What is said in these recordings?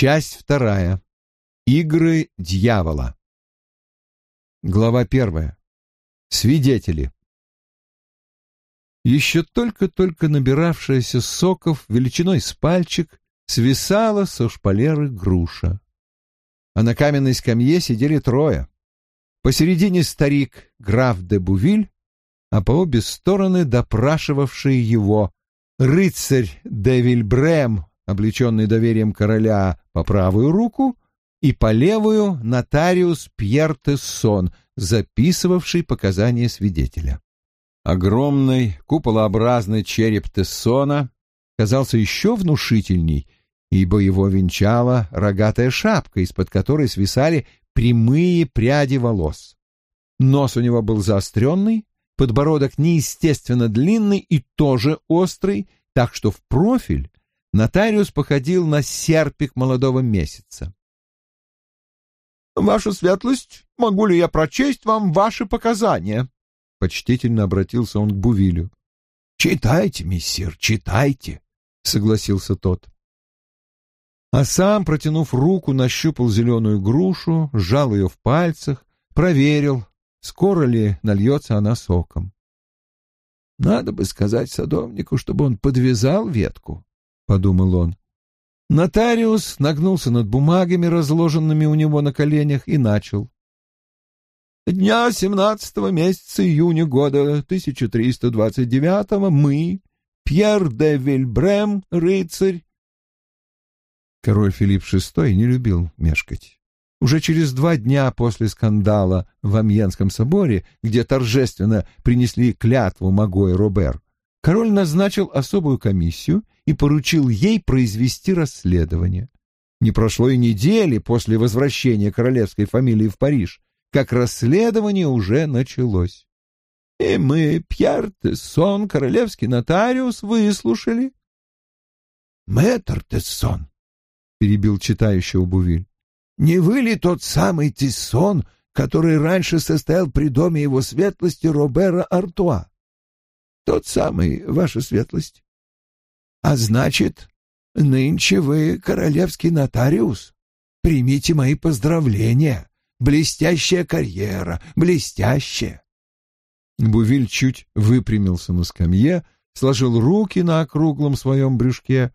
Часть вторая. Игры дьявола. Глава первая. Свидетели. Еще только-только набиравшаяся соков величиной с пальчик свисала со шпалеры груша. А на каменной скамье сидели трое. Посередине старик граф де Бувиль, а по обе стороны допрашивавший его рыцарь де Вильбрем облеченный доверием короля, по правую руку, и по левую нотариус Пьер Тессон, записывавший показания свидетеля. Огромный куполообразный череп Тессона казался еще внушительней, ибо его венчала рогатая шапка, из-под которой свисали прямые пряди волос. Нос у него был заостренный, подбородок неестественно длинный и тоже острый, так что в профиль Нотариус походил на серпик молодого месяца. «Ваша светлость, могу ли я прочесть вам ваши показания?» Почтительно обратился он к Бувилю. «Читайте, мессир, читайте», — согласился тот. А сам, протянув руку, нащупал зеленую грушу, сжал ее в пальцах, проверил, скоро ли нальется она соком. Надо бы сказать садовнику, чтобы он подвязал ветку, подумал он. Нотариус нагнулся над бумагами, разложенными у него на коленях, и начал. Дня 17 месяца июня года 1329 мы, Пьер де Вильбрем, рыцарь. Король Филипп VI не любил мешкать. Уже через два дня после скандала в Амьенском соборе, где торжественно принесли клятву Магой Робер, король назначил особую комиссию и поручил ей произвести расследование. Не прошло и недели после возвращения королевской фамилии в Париж, как расследование уже началось. И мы, Пьер Тессон, королевский нотариус, выслушали. — Мэтр Тессон, — перебил читающего Бувиль, — не вы ли тот самый Тессон, который раньше состоял при доме его светлости Робера Артуа? Тот самый, ваша светлость. А значит, нынче вы королевский нотариус. Примите мои поздравления. Блестящая карьера, блестящая. Бувиль чуть выпрямился на скамье, сложил руки на округлом своем брюшке.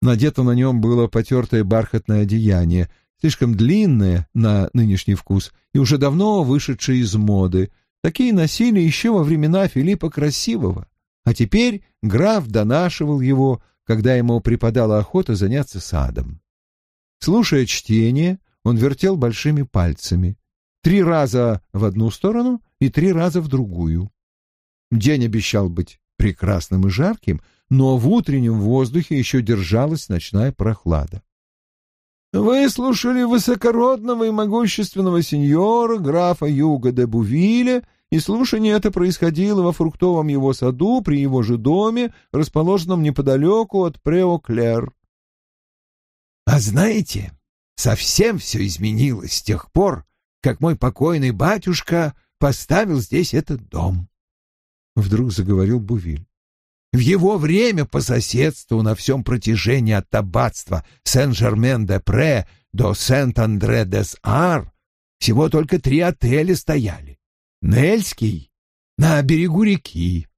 Надето на нем было потертое бархатное одеяние, слишком длинное на нынешний вкус и уже давно вышедшее из моды — Такие носили еще во времена Филиппа Красивого, а теперь граф донашивал его, когда ему припадала охота заняться садом. Слушая чтение, он вертел большими пальцами. Три раза в одну сторону и три раза в другую. День обещал быть прекрасным и жарким, но в утреннем воздухе еще держалась ночная прохлада. Вы слушали высокородного и могущественного сеньора, графа Юга де Бувиля, и слушание это происходило во фруктовом его саду при его же доме, расположенном неподалеку от Преоклер. А знаете, совсем все изменилось с тех пор, как мой покойный батюшка поставил здесь этот дом. Вдруг заговорил Бувиль. В его время по соседству на всем протяжении от аббатства Сен-Жермен-де-Пре до Сент-Андре-дес-Ар всего только три отеля стояли. Нельский на берегу реки.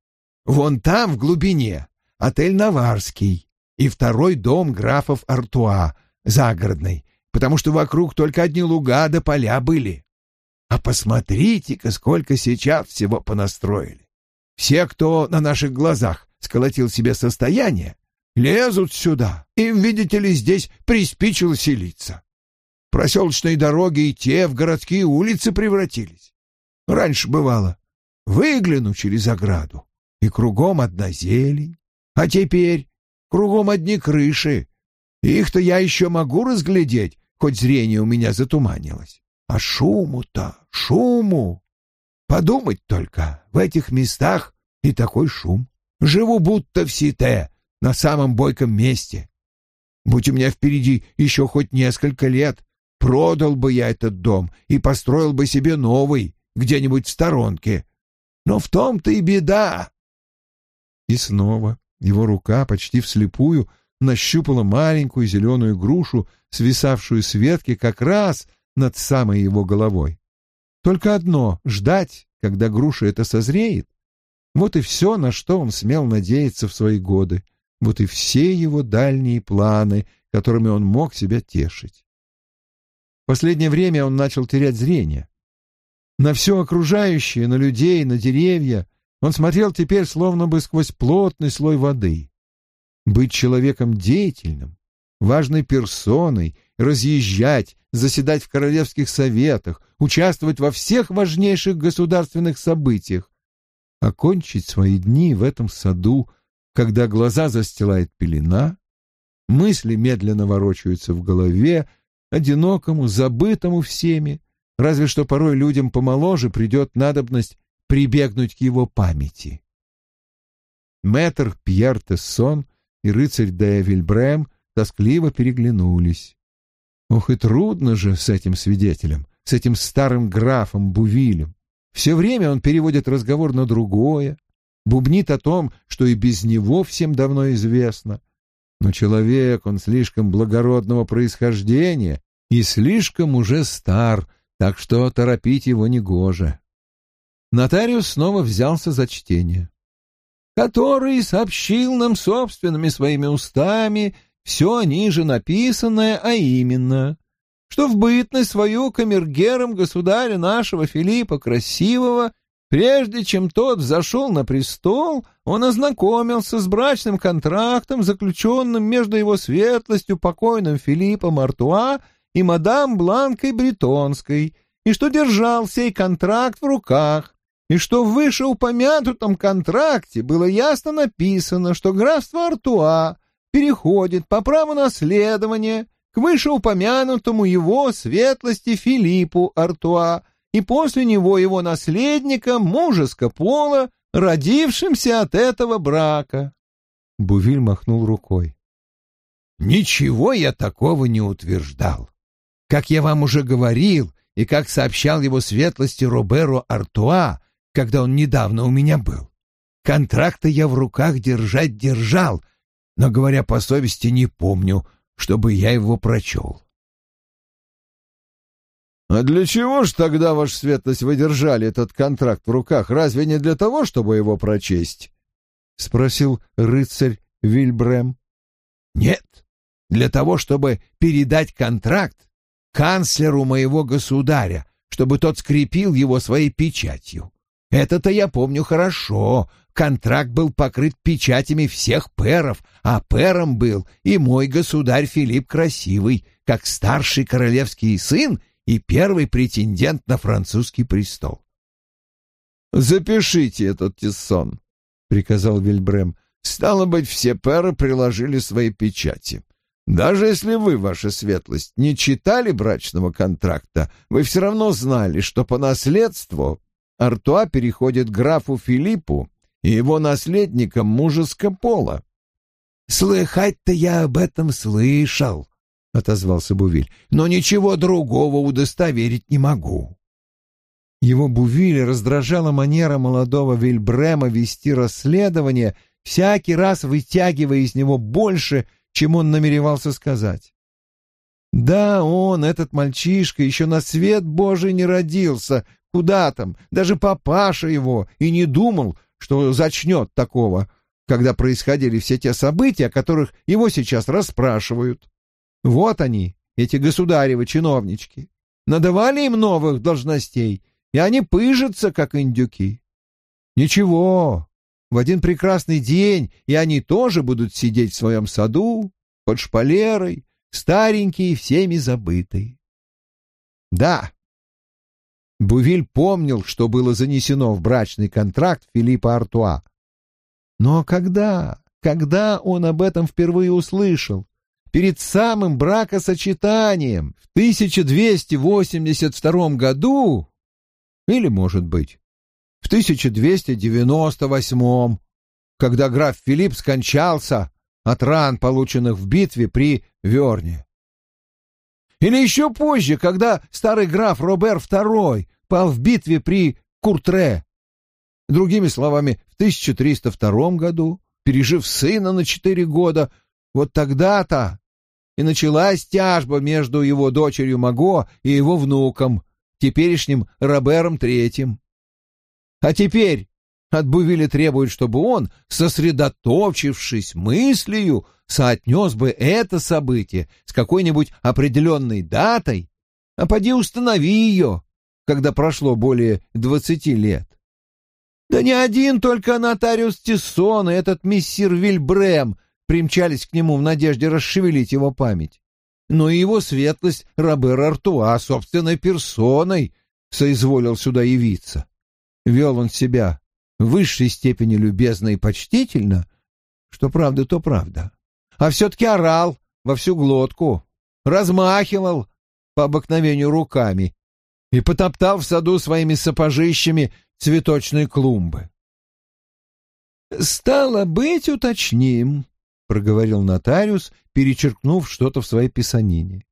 Вон там, в глубине, отель Наварский и второй дом графов Артуа, загородный, потому что вокруг только одни луга да поля были. А посмотрите-ка, сколько сейчас всего понастроили. Все, кто на наших глазах сколотил себе состояние, лезут сюда. Им, видите ли, здесь приспичило селиться. Проселочные дороги и те в городские улицы превратились. Раньше бывало, выгляну через ограду, и кругом одна зелень, а теперь кругом одни крыши. Их-то я еще могу разглядеть, хоть зрение у меня затуманилось. А шуму-то, шуму! Подумать только, в этих местах и такой шум. Живу будто в Сите, на самом бойком месте. Будь у меня впереди еще хоть несколько лет, продал бы я этот дом и построил бы себе новый, где-нибудь в сторонке. Но в том-то и беда. И снова его рука почти вслепую нащупала маленькую зеленую грушу, свисавшую с ветки как раз над самой его головой. Только одно — ждать, когда груша эта созреет. Вот и все, на что он смел надеяться в свои годы. Вот и все его дальние планы, которыми он мог себя тешить. В последнее время он начал терять зрение. На все окружающее, на людей, на деревья он смотрел теперь словно бы сквозь плотный слой воды. Быть человеком деятельным, важной персоной, разъезжать, заседать в королевских советах, участвовать во всех важнейших государственных событиях, окончить свои дни в этом саду, когда глаза застилает пелена, мысли медленно ворочаются в голове, одинокому, забытому всеми, разве что порой людям помоложе придет надобность прибегнуть к его памяти. Мэтр Пьер Тессон и рыцарь де Вильбрем тоскливо переглянулись. Ох, и трудно же с этим свидетелем, с этим старым графом Бувилем. Все время он переводит разговор на другое, бубнит о том, что и без него всем давно известно. Но человек, он слишком благородного происхождения и слишком уже стар, так что торопить его негоже. Нотариус снова взялся за чтение. «Который сообщил нам собственными своими устами все ниже написанное, а именно, что в бытность свою камергером государя нашего Филиппа Красивого, прежде чем тот взошел на престол, он ознакомился с брачным контрактом, заключенным между его светлостью покойным Филиппом Артуа и мадам Бланкой Бретонской, и что держал сей контракт в руках, и что в вышеупомянутом контракте было ясно написано, что графство Артуа переходит по праву наследования к вышеупомянутому его светлости Филиппу Артуа и после него его наследника мужеско пола, родившимся от этого брака. Бувиль махнул рукой. «Ничего я такого не утверждал. Как я вам уже говорил, и как сообщал его светлости Роберу Артуа, когда он недавно у меня был. Контракта я в руках держать держал, но, говоря по совести, не помню, чтобы я его прочел. «А для чего ж тогда, ваша светлость, вы держали этот контракт в руках? Разве не для того, чтобы его прочесть?» — спросил рыцарь Вильбрем. «Нет, для того, чтобы передать контракт канцлеру моего государя, чтобы тот скрепил его своей печатью. Это-то я помню хорошо. Контракт был покрыт печатями всех пэров, а пэром был и мой государь Филипп Красивый, как старший королевский сын и первый претендент на французский престол. «Запишите этот тессон», — приказал Вильбрем. «Стало быть, все пэры приложили свои печати. Даже если вы, ваша светлость, не читали брачного контракта, вы все равно знали, что по наследству Артуа переходит графу Филиппу и его наследникам мужеского пола. «Слыхать-то я об этом слышал», — отозвался Бувиль, — «но ничего другого удостоверить не могу». Его Бувиль раздражала манера молодого Вильбрема вести расследование, всякий раз вытягивая из него больше, чем он намеревался сказать. Да, он, этот мальчишка, еще на свет Божий не родился. Куда там? Даже папаша его и не думал, что зачнет такого, когда происходили все те события, о которых его сейчас расспрашивают. Вот они, эти государевы чиновнички. Надавали им новых должностей, и они пыжатся, как индюки. Ничего, в один прекрасный день и они тоже будут сидеть в своем саду, под шпалерой, старенькие, всеми забытые. Да, Бувиль помнил, что было занесено в брачный контракт Филиппа Артуа. Но когда, когда он об этом впервые услышал? Перед самым бракосочетанием в 1282 году? Или, может быть, в 1298, когда граф Филипп скончался от ран, полученных в битве при Верне. Или еще позже, когда старый граф Робер II пал в битве при Куртре. Другими словами, в 1302 году, пережив сына на четыре года, Вот тогда-то и началась тяжба между его дочерью Маго и его внуком, теперешним Робером Третьим. А теперь от Бувиля требует, чтобы он, сосредоточившись мыслью, соотнес бы это событие с какой-нибудь определенной датой, а поди установи ее, когда прошло более двадцати лет. Да не один только нотариус Тиссон и этот миссир Вильбрем примчались к нему в надежде расшевелить его память, но и его светлость Робер Артуа собственной персоной соизволил сюда явиться. Вел он себя в высшей степени любезно и почтительно, что правда, то правда. А все-таки орал во всю глотку, размахивал по обыкновению руками и потоптал в саду своими сапожищами цветочные клумбы. «Стало быть, уточним», — проговорил нотариус, перечеркнув что-то в своей писанине.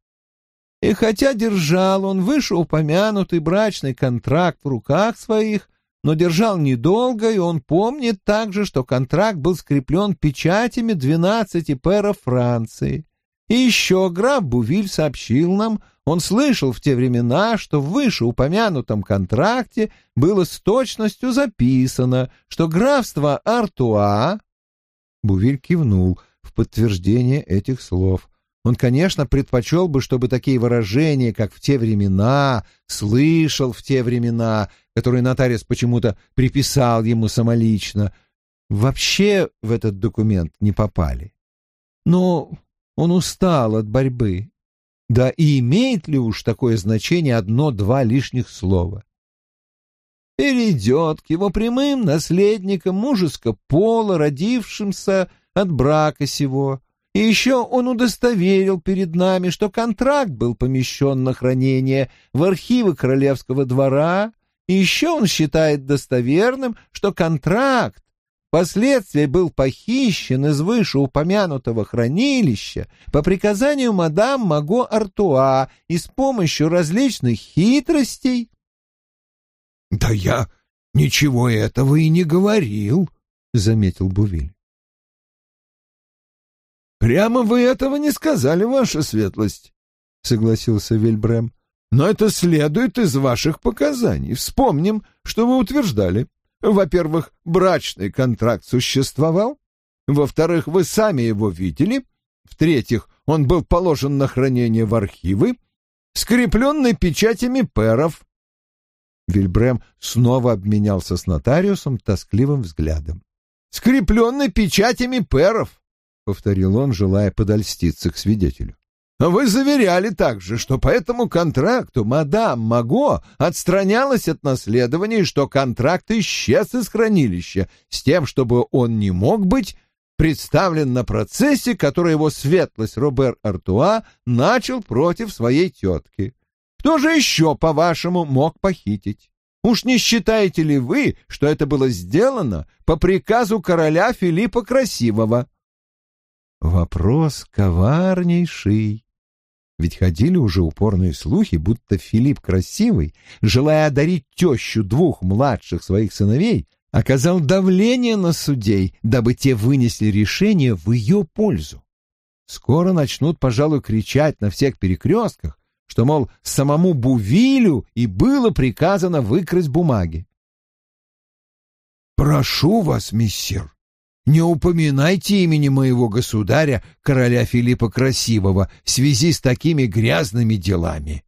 И хотя держал он вышеупомянутый брачный контракт в руках своих, но держал недолго, и он помнит также, что контракт был скреплен печатями двенадцати пэров Франции. И еще граф Бувиль сообщил нам, он слышал в те времена, что в вышеупомянутом контракте было с точностью записано, что графство Артуа... Бувиль кивнул в подтверждение этих слов. Он, конечно, предпочел бы, чтобы такие выражения, как «в те времена», «слышал в те времена», которые нотариус почему-то приписал ему самолично, вообще в этот документ не попали. Но он устал от борьбы. Да и имеет ли уж такое значение одно-два лишних слова? Перейдет к его прямым наследникам мужеско пола, родившимся от брака сего, и еще он удостоверил перед нами, что контракт был помещен на хранение в архивы Королевского двора, и еще он считает достоверным, что контракт впоследствии был похищен из вышеупомянутого хранилища по приказанию мадам Маго Артуа и с помощью различных хитростей. — Да я ничего этого и не говорил, — заметил Бувиль. «Прямо вы этого не сказали, ваша светлость», — согласился Вильбрем. «Но это следует из ваших показаний. Вспомним, что вы утверждали. Во-первых, брачный контракт существовал. Во-вторых, вы сами его видели. В-третьих, он был положен на хранение в архивы, скрепленный печатями перов». Вильбрем снова обменялся с нотариусом тоскливым взглядом. «Скрепленный печатями перов!» — повторил он, желая подольститься к свидетелю. «Вы заверяли также, что по этому контракту мадам Маго отстранялась от наследования и что контракт исчез из хранилища с тем, чтобы он не мог быть представлен на процессе, который его светлость Робер Артуа начал против своей тетки. Кто же еще, по-вашему, мог похитить? Уж не считаете ли вы, что это было сделано по приказу короля Филиппа Красивого?» Вопрос коварнейший. Ведь ходили уже упорные слухи, будто Филипп Красивый, желая одарить тещу двух младших своих сыновей, оказал давление на судей, дабы те вынесли решение в ее пользу. Скоро начнут, пожалуй, кричать на всех перекрестках, что, мол, самому Бувилю и было приказано выкрасть бумаги. «Прошу вас, миссир, не упоминайте имени моего государя, короля Филиппа Красивого, в связи с такими грязными делами.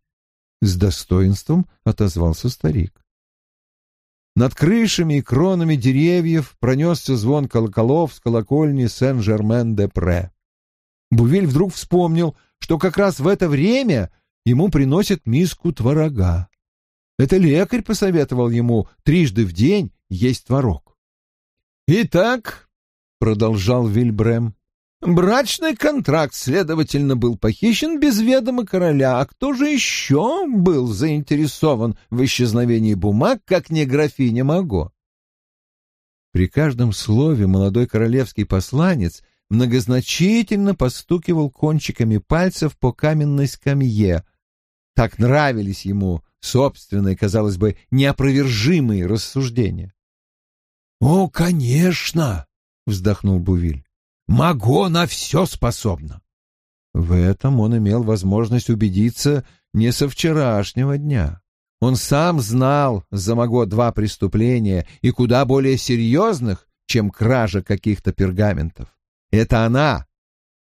С достоинством отозвался старик. Над крышами и кронами деревьев пронесся звон колоколов с колокольни Сен-Жермен-де-Пре. Бувиль вдруг вспомнил, что как раз в это время ему приносят миску творога. Это лекарь посоветовал ему трижды в день есть творог. «Итак, — продолжал Вильбрем. «Брачный контракт, следовательно, был похищен без ведома короля. А кто же еще был заинтересован в исчезновении бумаг, как не графиня Маго?» При каждом слове молодой королевский посланец многозначительно постукивал кончиками пальцев по каменной скамье. Так нравились ему собственные, казалось бы, неопровержимые рассуждения. «О, конечно!» — вздохнул Бувиль. Маго на все способна. В этом он имел возможность убедиться не со вчерашнего дня. Он сам знал за Маго два преступления и куда более серьезных, чем кража каких-то пергаментов. Это она,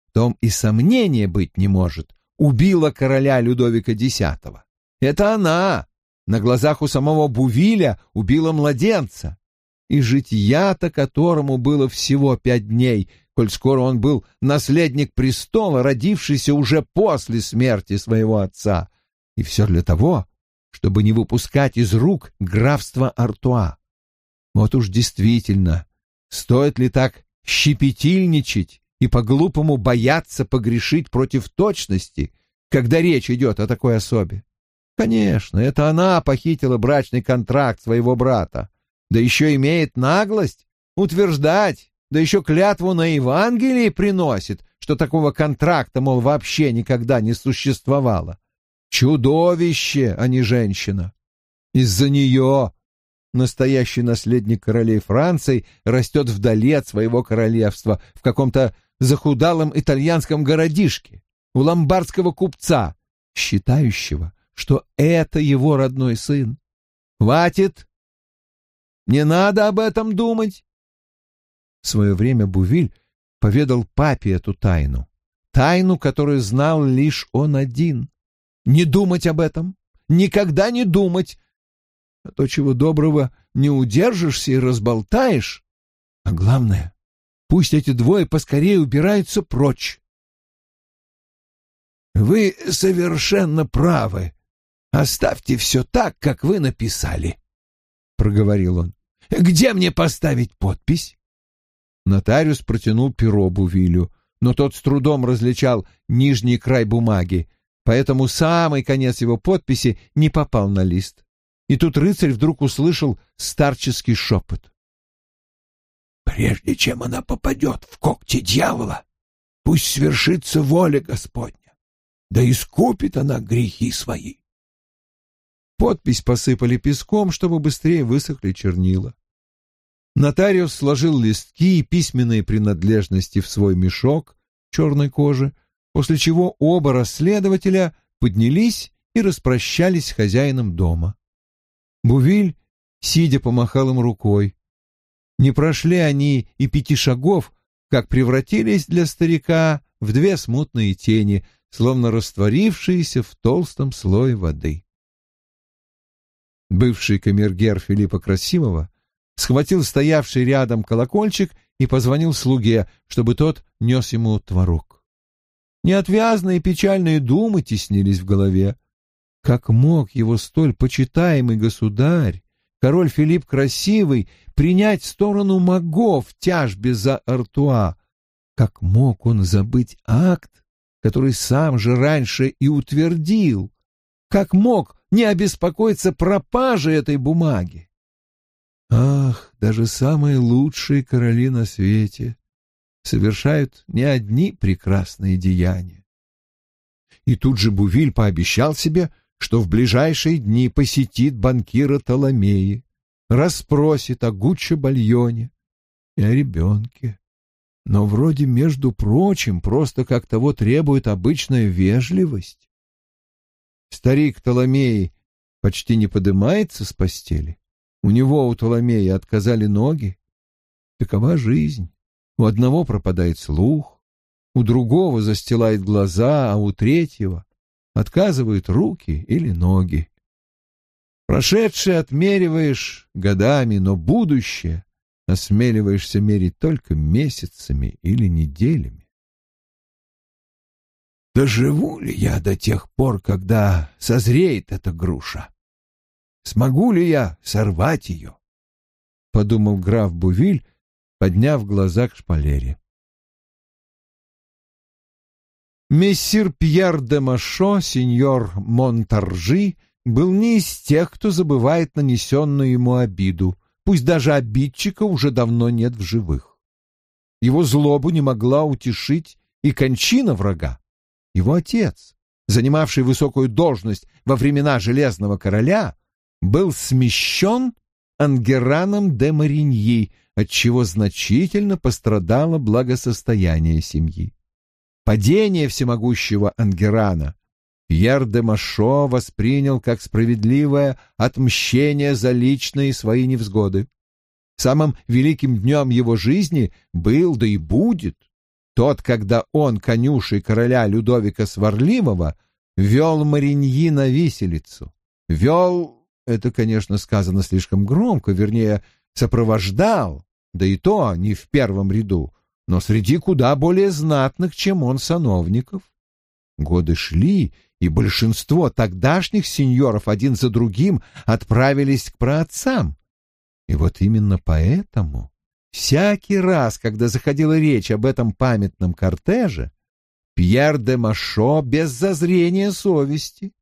в том и сомнения быть не может, убила короля Людовика X. Это она на глазах у самого Бувиля убила младенца, и житья-то которому было всего пять дней, коль скоро он был наследник престола, родившийся уже после смерти своего отца. И все для того, чтобы не выпускать из рук графство Артуа. Вот уж действительно, стоит ли так щепетильничать и по-глупому бояться погрешить против точности, когда речь идет о такой особе? Конечно, это она похитила брачный контракт своего брата, да еще имеет наглость утверждать, да еще клятву на Евангелии приносит, что такого контракта, мол, вообще никогда не существовало. Чудовище, а не женщина. Из-за нее настоящий наследник королей Франции растет вдали от своего королевства в каком-то захудалом итальянском городишке у ломбардского купца, считающего, что это его родной сын. Хватит! Не надо об этом думать. В свое время Бувиль поведал папе эту тайну, тайну, которую знал лишь он один. Не думать об этом, никогда не думать, а то, чего доброго, не удержишься и разболтаешь. А главное, пусть эти двое поскорее убираются прочь. «Вы совершенно правы. Оставьте все так, как вы написали», — проговорил он. «Где мне поставить подпись?» Нотариус протянул перо Бувилю, но тот с трудом различал нижний край бумаги, поэтому самый конец его подписи не попал на лист. И тут рыцарь вдруг услышал старческий шепот. «Прежде чем она попадет в когти дьявола, пусть свершится воля Господня, да искупит она грехи свои». Подпись посыпали песком, чтобы быстрее высохли чернила. Нотариус сложил листки и письменные принадлежности в свой мешок черной кожи, после чего оба расследователя поднялись и распрощались с хозяином дома. Бувиль, сидя, помахал им рукой. Не прошли они и пяти шагов, как превратились для старика в две смутные тени, словно растворившиеся в толстом слое воды. Бывший камергер Филиппа Красивого схватил стоявший рядом колокольчик и позвонил слуге, чтобы тот нес ему творог. Неотвязные печальные думы теснились в голове. Как мог его столь почитаемый государь, король Филипп Красивый, принять сторону Маго в тяжбе за Артуа? Как мог он забыть акт, который сам же раньше и утвердил? Как мог не обеспокоиться пропажей этой бумаги? Ах, даже самые лучшие короли на свете совершают не одни прекрасные деяния. И тут же Бувиль пообещал себе, что в ближайшие дни посетит банкира Толомеи, расспросит о Гуччо Бальоне и о ребенке. Но вроде, между прочим, просто как того требует обычная вежливость. Старик Толомеи почти не подымается с постели. У него, у Толомея, отказали ноги. Такова жизнь. У одного пропадает слух, у другого застилает глаза, а у третьего отказывают руки или ноги. Прошедшее отмериваешь годами, но будущее осмеливаешься мерить только месяцами или неделями. Доживу ли я до тех пор, когда созреет эта груша? Смогу ли я сорвать ее? — подумал граф Бувиль, подняв глаза к шпалере. Мессир Пьер де Машо, сеньор Монтаржи, был не из тех, кто забывает нанесенную ему обиду, пусть даже обидчика уже давно нет в живых. Его злобу не могла утешить и кончина врага. Его отец, занимавший высокую должность во времена Железного Короля, был смещен Ангераном де Мариньи, отчего значительно пострадало благосостояние семьи. Падение всемогущего Ангерана Пьер де Машо воспринял как справедливое отмщение за личные свои невзгоды. Самым великим днем его жизни был, да и будет, тот, когда он, конюшей короля Людовика Сварливого, вел Мариньи на виселицу. Вел, это, конечно, сказано слишком громко, вернее, сопровождал, да и то не в первом ряду, но среди куда более знатных, чем он, сановников. Годы шли, и большинство тогдашних сеньоров один за другим отправились к праотцам. И вот именно поэтому всякий раз, когда заходила речь об этом памятном кортеже, Пьер де Машо без зазрения совести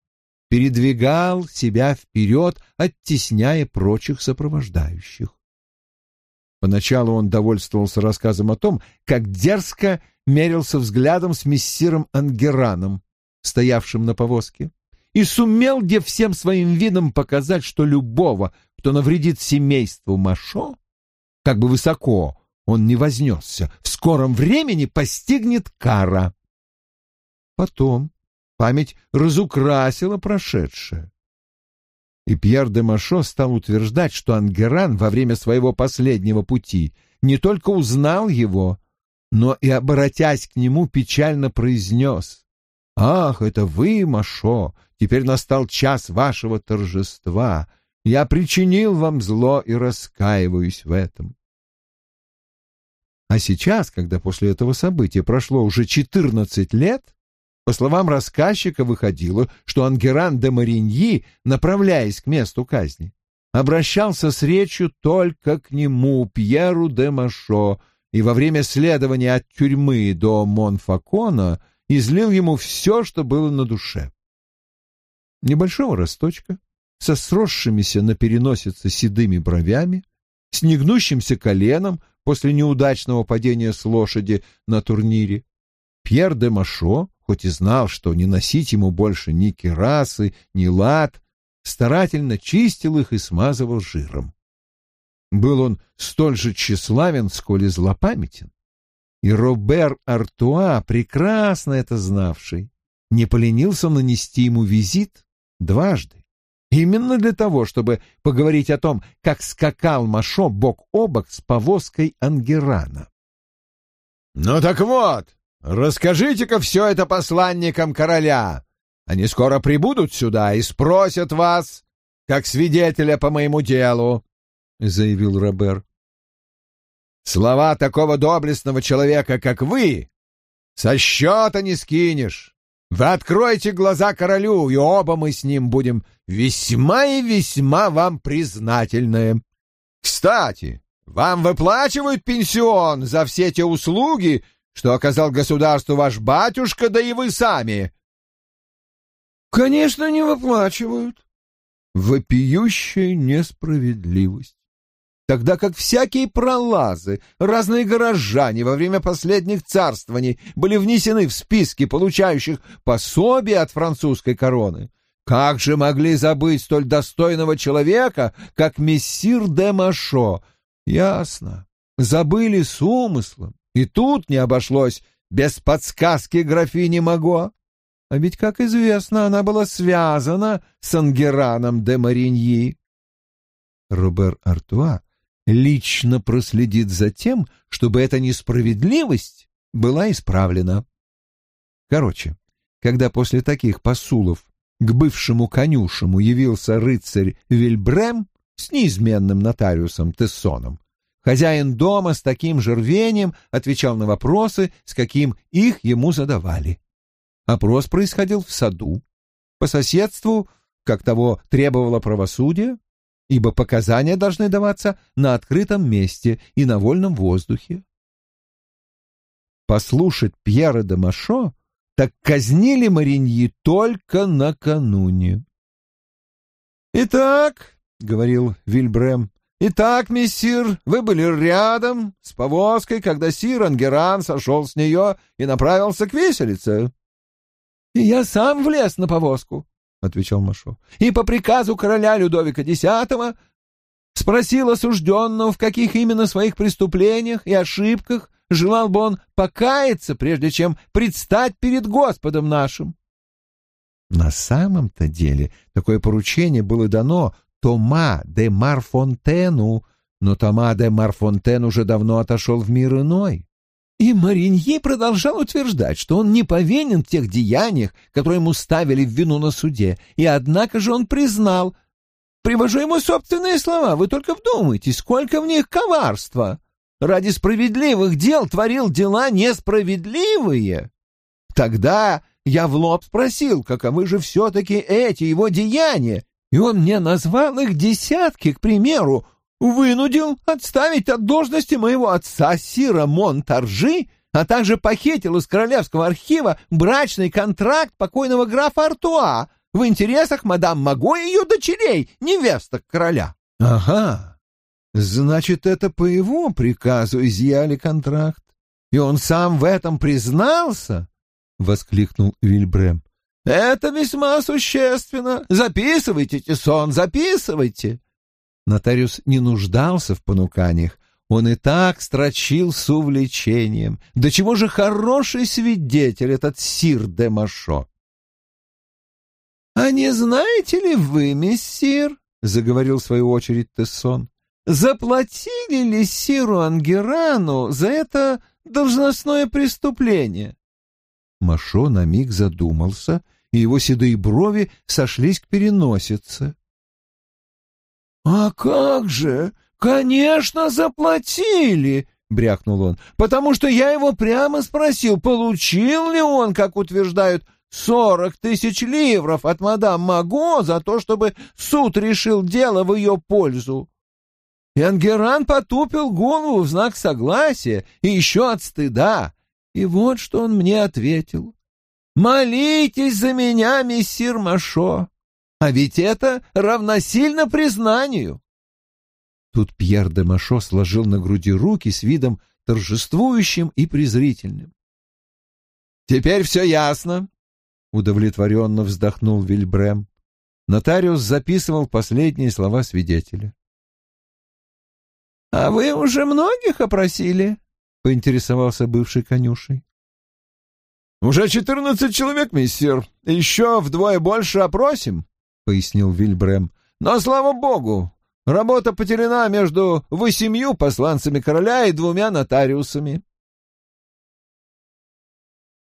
передвигал себя вперед, оттесняя прочих сопровождающих. Поначалу он довольствовался рассказом о том, как дерзко мерился взглядом с мессиром Ангераном, стоявшим на повозке, и сумел где всем своим видом показать, что любого, кто навредит семейству Машо, как бы высоко он не вознесся, в скором времени постигнет кара. Потом память разукрасила прошедшее. И Пьер де Машо стал утверждать, что Ангеран во время своего последнего пути не только узнал его, но и, обратясь к нему, печально произнес «Ах, это вы, Машо, теперь настал час вашего торжества. Я причинил вам зло и раскаиваюсь в этом». А сейчас, когда после этого события прошло уже четырнадцать лет, по словам рассказчика, выходило, что Ангеран де Мариньи, направляясь к месту казни, обращался с речью только к нему, Пьеру де Машо, и во время следования от тюрьмы до Монфакона излил ему все, что было на душе. Небольшого росточка, со сросшимися на переносице седыми бровями, с негнущимся коленом после неудачного падения с лошади на турнире, Пьер де Машо, хоть и знал, что не носить ему больше ни керасы, ни лад, старательно чистил их и смазывал жиром. Был он столь же тщеславен, сколь и злопамятен. И Робер Артуа, прекрасно это знавший, не поленился нанести ему визит дважды. Именно для того, чтобы поговорить о том, как скакал Машо бок о бок с повозкой Ангерана. «Ну так вот, расскажите-ка все это посланникам короля. Они скоро прибудут сюда и спросят вас, как свидетеля по моему делу», — заявил Робер. Слова такого доблестного человека, как вы, со счета не скинешь. Вы откройте глаза королю, и оба мы с ним будем весьма и весьма вам признательны. Кстати, вам выплачивают пенсион за все те услуги, что оказал государству ваш батюшка, да и вы сами. Конечно, не выплачивают. Вопиющая несправедливость тогда как всякие пролазы, разные горожане во время последних царствований были внесены в списки получающих пособия от французской короны. Как же могли забыть столь достойного человека, как мессир де Машо? Ясно. Забыли с умыслом. И тут не обошлось без подсказки графини Маго. А ведь, как известно, она была связана с Ангераном де Мариньи. Робер Артуа лично проследит за тем, чтобы эта несправедливость была исправлена. Короче, когда после таких посулов к бывшему конюшему явился рыцарь Вильбрем с неизменным нотариусом Тессоном, хозяин дома с таким же рвением отвечал на вопросы, с каким их ему задавали. Опрос происходил в саду, по соседству, как того требовало правосудие, ибо показания должны даваться на открытом месте и на вольном воздухе. Послушать Пьера де Машо, так казнили Мариньи только накануне. «Итак», — говорил Вильбрем, — «итак, мессир, вы были рядом с повозкой, когда сир Ангеран сошел с нее и направился к виселице». «И я сам влез на повозку», — отвечал Машо. — И по приказу короля Людовика X Спросил осужденного, в каких именно своих преступлениях и ошибках желал бы он покаяться, прежде чем предстать перед Господом нашим. На самом-то деле такое поручение было дано Тома де Марфонтену, но Тома де Марфонтен уже давно отошел в мир иной. И Мариньи продолжал утверждать, что он не повинен в тех деяниях, которые ему ставили в вину на суде, и однако же он признал. Привожу ему собственные слова, вы только вдумайтесь, сколько в них коварства. Ради справедливых дел творил дела несправедливые. Тогда я в лоб спросил, каковы же все-таки эти его деяния, и он мне назвал их десятки, к примеру, вынудил отставить от должности моего отца Сира Монтаржи, а также похитил из Королевского архива брачный контракт покойного графа Артуа в интересах мадам Маго и ее дочерей, невесток короля. — Ага, значит, это по его приказу изъяли контракт, и он сам в этом признался? — воскликнул Вильбрем. — Это весьма существенно. Записывайте, Тисон, записывайте. Нотариус не нуждался в понуканиях. Он и так строчил с увлечением. Да чего же хороший свидетель этот сир де Машо. «А не знаете ли вы, мессир, — заговорил в свою очередь Тессон, — заплатили ли сиру Ангерану за это должностное преступление?» Машо на миг задумался, и его седые брови сошлись к переносице. «А как же? Конечно, заплатили!» — брякнул он. «Потому что я его прямо спросил, получил ли он, как утверждают, сорок тысяч ливров от мадам Маго за то, чтобы суд решил дело в ее пользу. И Ангеран потупил голову в знак согласия и еще от стыда. И вот что он мне ответил. «Молитесь за меня, мессир Машо. А ведь это равносильно признанию. Тут Пьер де Машо сложил на груди руки с видом торжествующим и презрительным. «Теперь все ясно», — удовлетворенно вздохнул Вильбрем. Нотариус записывал последние слова свидетеля. «А вы уже многих опросили?» — поинтересовался бывший конюшей. «Уже четырнадцать человек, мистер. Еще вдвое больше опросим», пояснил Вильбрем. «Но, слава богу, работа потеряна между восемью посланцами короля и двумя нотариусами.